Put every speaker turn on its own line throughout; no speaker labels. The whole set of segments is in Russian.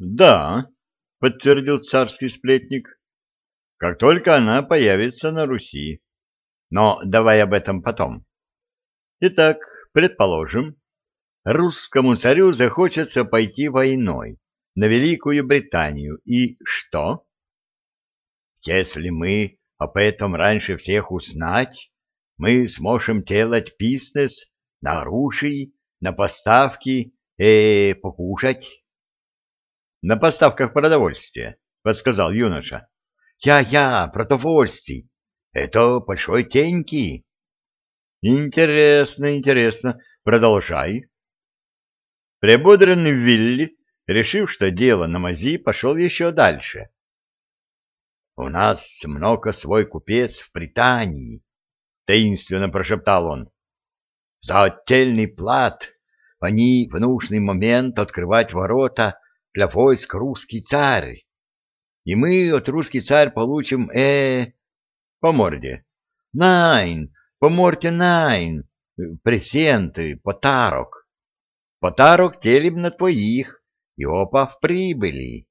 Да, подтвердил царский сплетник. Как только она появится на Руси. Но давай об этом потом. Итак, предположим, русскому царю захочется пойти войной на Великую Британию. И что? Если мы об этом раньше всех узнать, мы сможем делать бизнес на оружие, на поставки и покушать. — На поставках продовольствия, — подсказал юноша. «Я-я, продовольствий. Это большой теньки». «Интересно, интересно. Продолжай». Прибодренный Вилли, решив, что дело на мази, пошел еще дальше. «У нас много свой купец в Британии», — таинственно прошептал он. «За отдельный плат они в нужный момент открывать ворота для войск русский царь и мы от русский царь получим, э, по морде. Найн, по морде найн, пресенты, потарок. Потарок телем на твоих, и опа в прибыли.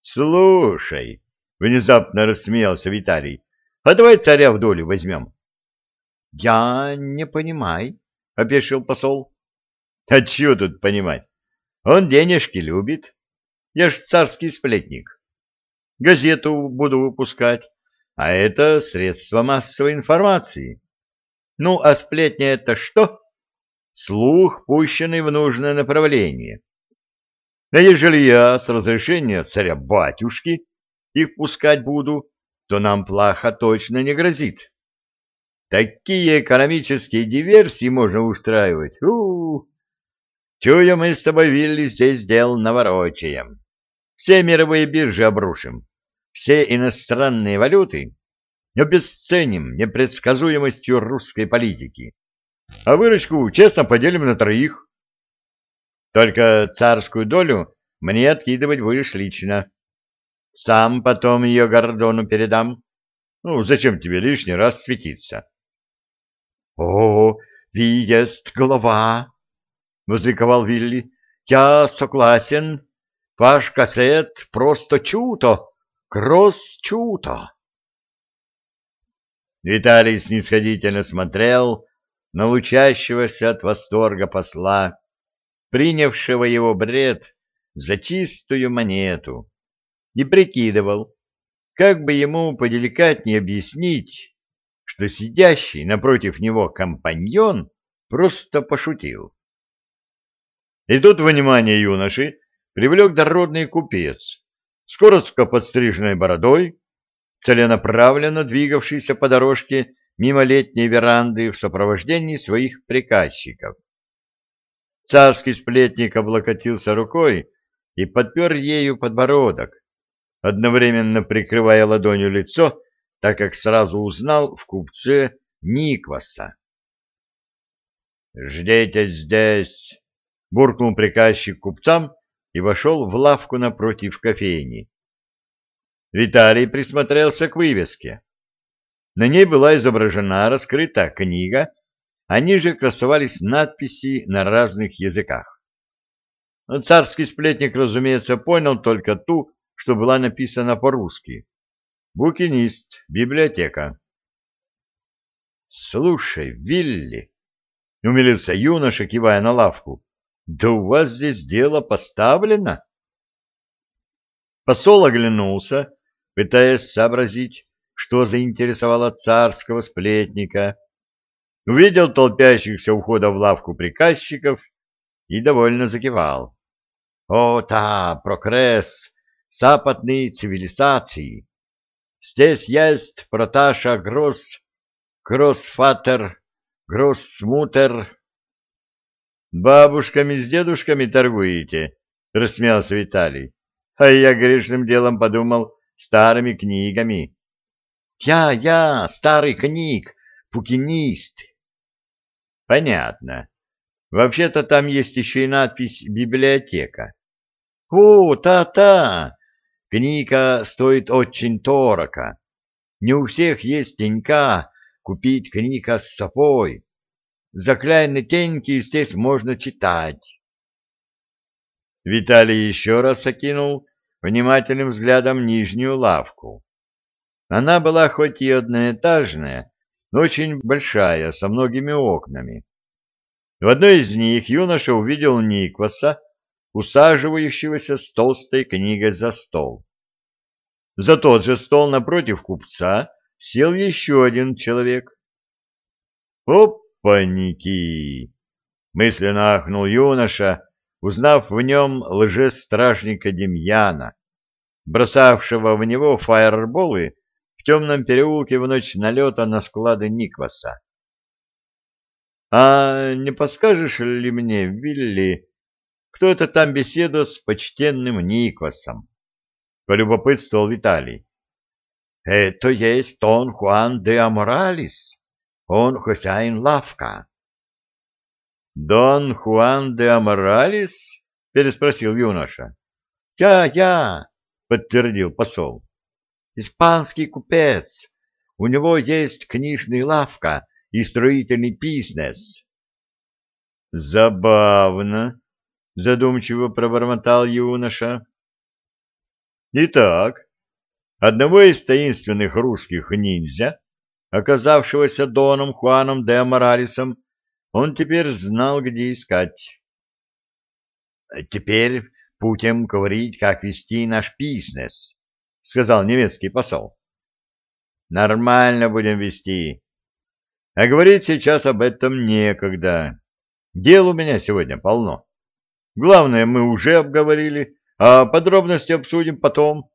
Слушай, внезапно рассмеялся Виталий, а давай царя в долю возьмем. Я не понимаю, опешил посол. А чего тут понимать? Он денежки любит, я ж царский сплетник. Газету буду выпускать, а это средство массовой информации. Ну, а сплетня это что? Слух, пущенный в нужное направление. А ежели я с разрешения царя-батюшки их пускать буду, то нам плохо точно не грозит. Такие экономические диверсии можно устраивать. У, -у, -у. Чую, мы с тобой, Вилли, здесь дел наворочаем. Все мировые биржи обрушим, все иностранные валюты обесценим непредсказуемостью русской политики, а выручку честно поделим на троих. Только царскую долю мне откидывать будешь лично. Сам потом ее Гордону передам. Ну, зачем тебе лишний раз светиться? — О, виест голова! — возликовал Вилли. — Я согласен. Ваш кассет просто чуто, кросс чуто. Виталий снисходительно смотрел на лучащегося от восторга посла, принявшего его бред за чистую монету, и прикидывал, как бы ему поделикатнее объяснить, что сидящий напротив него компаньон просто пошутил. И тут внимание юноши привлек дородный купец с коротко подстриженной бородой, целенаправленно двигавшийся по дорожке мимо летней веранды в сопровождении своих приказчиков. Царский сплетник облокотился рукой и подпер ею подбородок, одновременно прикрывая ладонью лицо, так как сразу узнал в купце Никваса. «Ждите здесь!» — буркнул приказчик купцам и вошел в лавку напротив кофейни. Виталий присмотрелся к вывеске. На ней была изображена раскрытая книга, а ниже красовались надписи на разных языках. Царский сплетник, разумеется, понял только ту, что была написана по-русски. Букинист, библиотека. «Слушай, Вилли!» — умилился юноша, кивая на лавку. Да у вас здесь дело поставлено? Посол оглянулся, пытаясь сообразить, что заинтересовало царского сплетника. Увидел толпящихся у входа в лавку приказчиков и довольно закивал. О, та, прогресс западной цивилизации! Здесь есть проташа Гросс, Гроссфатер, Гроссмутер, Бабушками с дедушками торгуете? — рассмеялся Виталий. — А я грешным делом подумал старыми книгами. Я, я, старый книг, пукинист. Понятно. Вообще-то там есть еще и надпись «Библиотека». О, та-та! Книга стоит очень дорого. Не у всех есть денька купить книга с собой. Заклятные теньки здесь можно читать. Виталий еще раз окинул внимательным взглядом нижнюю лавку. Она была хоть и одноэтажная, но очень большая, со многими окнами. В одной из них юноша увидел Никваса, усаживающегося с толстой книгой за стол. За тот же стол напротив купца сел еще один человек. «Опаньки!» — мысленно ахнул юноша, узнав в нем лжестражника Демьяна, бросавшего в него фаерболы в темном переулке в ночь налета на склады Никваса. «А не подскажешь ли мне, Вилли, кто это там беседует с почтенным Никвасом?» — полюбопытствовал Виталий. «Это есть Тон Хуан де Аморалис, он хозяин лавка». «Дон Хуан де Аморалис?» — переспросил юноша. «Я, я!» — подтвердил посол. «Испанский купец. У него есть книжная лавка и строительный бизнес». «Забавно», — задумчиво пробормотал юноша. Итак, одного из таинственных русских ниндзя, оказавшегося Доном Хуаном де Моралесом, он теперь знал, где искать. «Теперь будем говорить, как вести наш бизнес», — сказал немецкий посол. «Нормально будем вести. А говорить сейчас об этом некогда. Дел у меня сегодня полно. Главное мы уже обговорили, а подробности обсудим потом.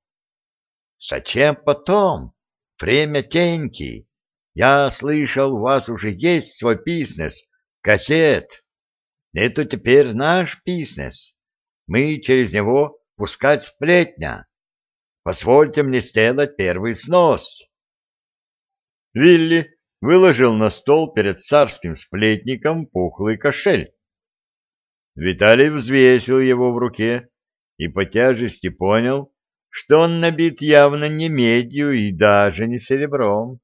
Зачем потом? Время теньки. Я слышал, у вас уже есть свой бизнес, кассет. Это теперь наш бизнес. Мы через него пускать сплетня. Позвольте мне сделать первый взнос. Вилли выложил на стол перед царским сплетником пухлый кошель. Виталий взвесил его в руке и по тяжести понял, что он набит явно не медью и даже не серебром.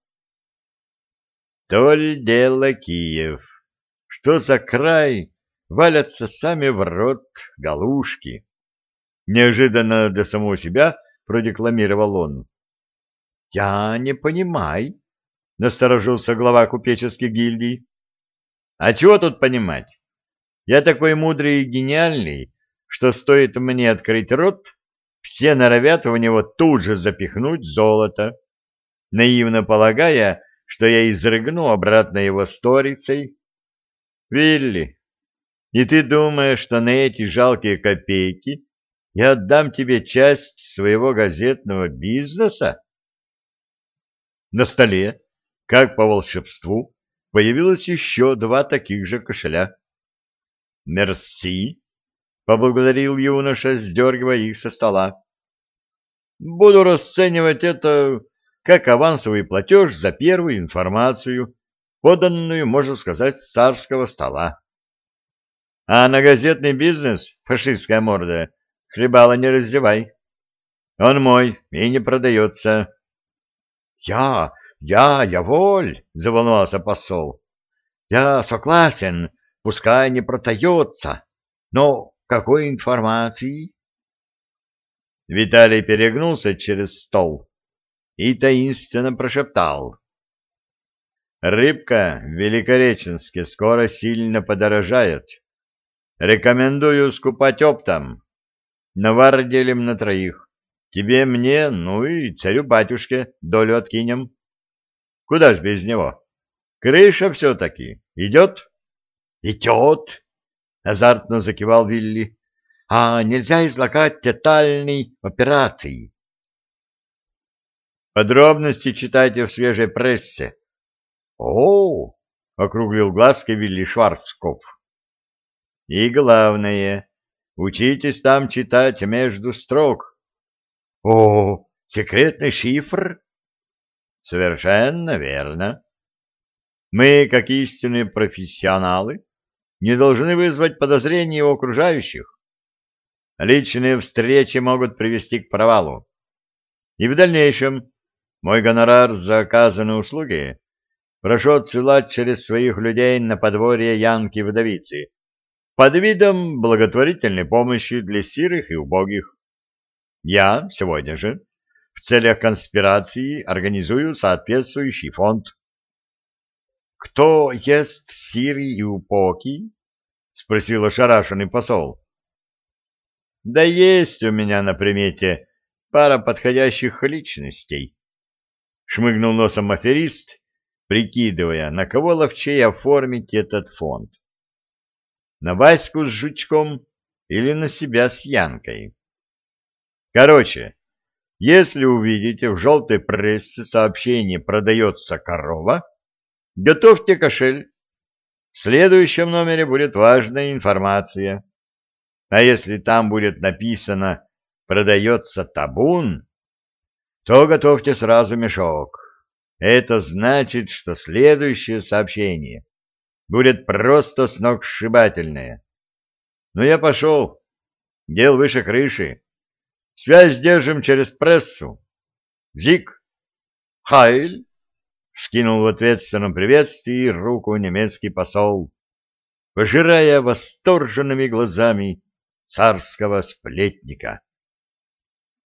Толь дело Киев. Что за край? Валятся сами в рот галушки. Неожиданно для самого себя продекламировал он. — Я не понимаю, — насторожился глава купеческих гильдий. — А чего тут понимать? Я такой мудрый и гениальный, что стоит мне открыть рот, все норовят в него тут же запихнуть золото, наивно полагая, что я изрыгну обратно его сторицей. Вилли, и ты думаешь, что на эти жалкие копейки я отдам тебе часть своего газетного бизнеса? На столе, как по волшебству, появилось еще два таких же кошеля. «Мерси», — поблагодарил юноша, сдергивая их со стола. «Буду расценивать это как авансовый платеж за первую информацию, поданную, можно сказать, с царского стола. А на газетный бизнес, фашистская морда, хлебала не раздевай. Он мой и не продается». «Я, я, я воль!» — заволновался посол. «Я согласен, пускай не продается, но какой информации? Виталий перегнулся через стол и таинственно прошептал. Рыбка в Великореченске скоро сильно подорожает. Рекомендую скупать оптом. Навар делим на троих. Тебе, мне, ну и царю-батюшке долю откинем. Куда ж без него? Крыша все-таки. Идет? Идет, — азартно закивал Вилли. — А нельзя излагать детальной операции? Подробности читайте в свежей прессе. — О! — округлил глазки Вилли Шварцкопф. — И главное, учитесь там читать между строк. — О, секретный шифр? — Совершенно верно. Мы, как истинные профессионалы, не должны вызвать подозрений у окружающих. Личные встречи могут привести к провалу. И в дальнейшем мой гонорар за оказанные услуги прошу отсылать через своих людей на подворье Янки-вдовицы. под видом благотворительной помощи для сирых и убогих. Я сегодня же в целях конспирации организую соответствующий фонд. «Кто ест сиры и упоки?» — спросил ошарашенный посол. «Да есть у меня на примете пара подходящих личностей», — шмыгнул носом аферист, прикидывая, на кого ловчей оформить этот фонд. На Ваську с жучком или на себя с Янкой. Короче, если увидите в желтой прессе сообщение «Продается корова», Готовьте кошель. В следующем номере будет важная информация. А если там будет написано «Продается табун», то готовьте сразу мешок. Это значит, что следующее сообщение будет просто сногсшибательное. Ну, я пошел. Дел выше крыши. Связь держим через прессу. Зик. Хайль. Скинул в ответственном приветствии руку немецкий посол, пожирая восторженными глазами царского сплетника.